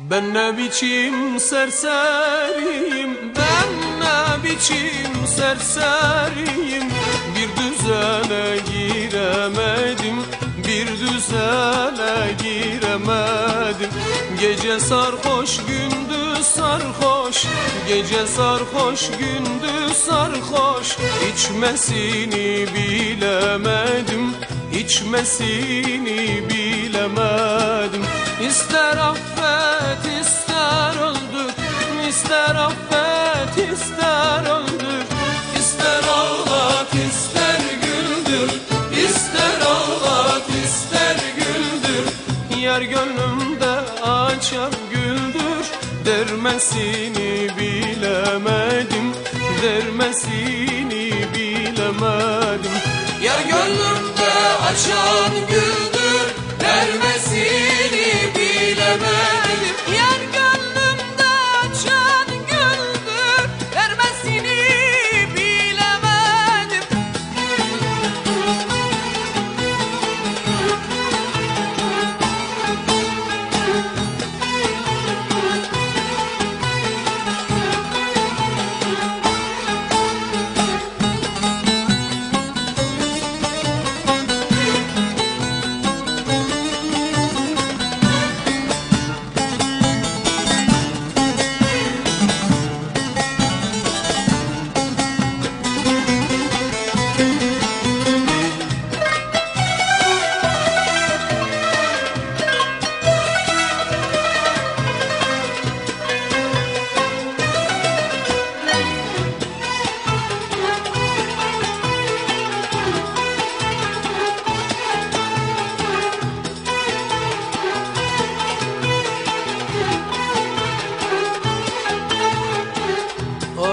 Ben ne biçim serseriyim? Ben ne biçim serseriyim? Bir düzene giremedim Bir düzene giremedim. Gece sarhoş gündüz sarhoş Gece sarhoş gündüz sarhoş. İçmesini bilemedim İçmesini bilemedim İster affet ister öldür. İster affet ister öldür. İster ağlat ister güldür. İster ağlat ister güldür. Yer gönlümde açar güldür. Dermesini bilemedim. Dermesini bilemedim. Yer gönlümde açan güldür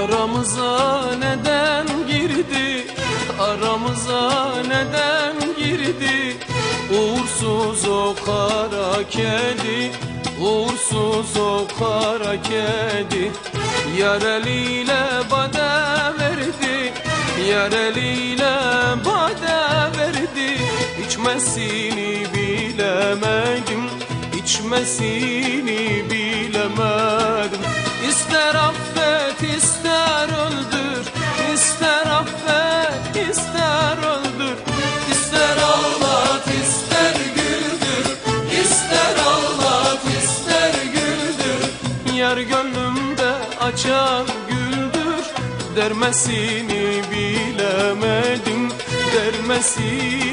Aramıza neden girdi? Aramıza neden girdi? Uğursuz o kara kedi Uğursuz o kara kedi Yar eliyle bade verdi Yar eliyle bade verdi İçmesini bilemedim İçmesini bilemedim İster affet Yar gönlümde açar güldür Dermesini bilemedim Dermesini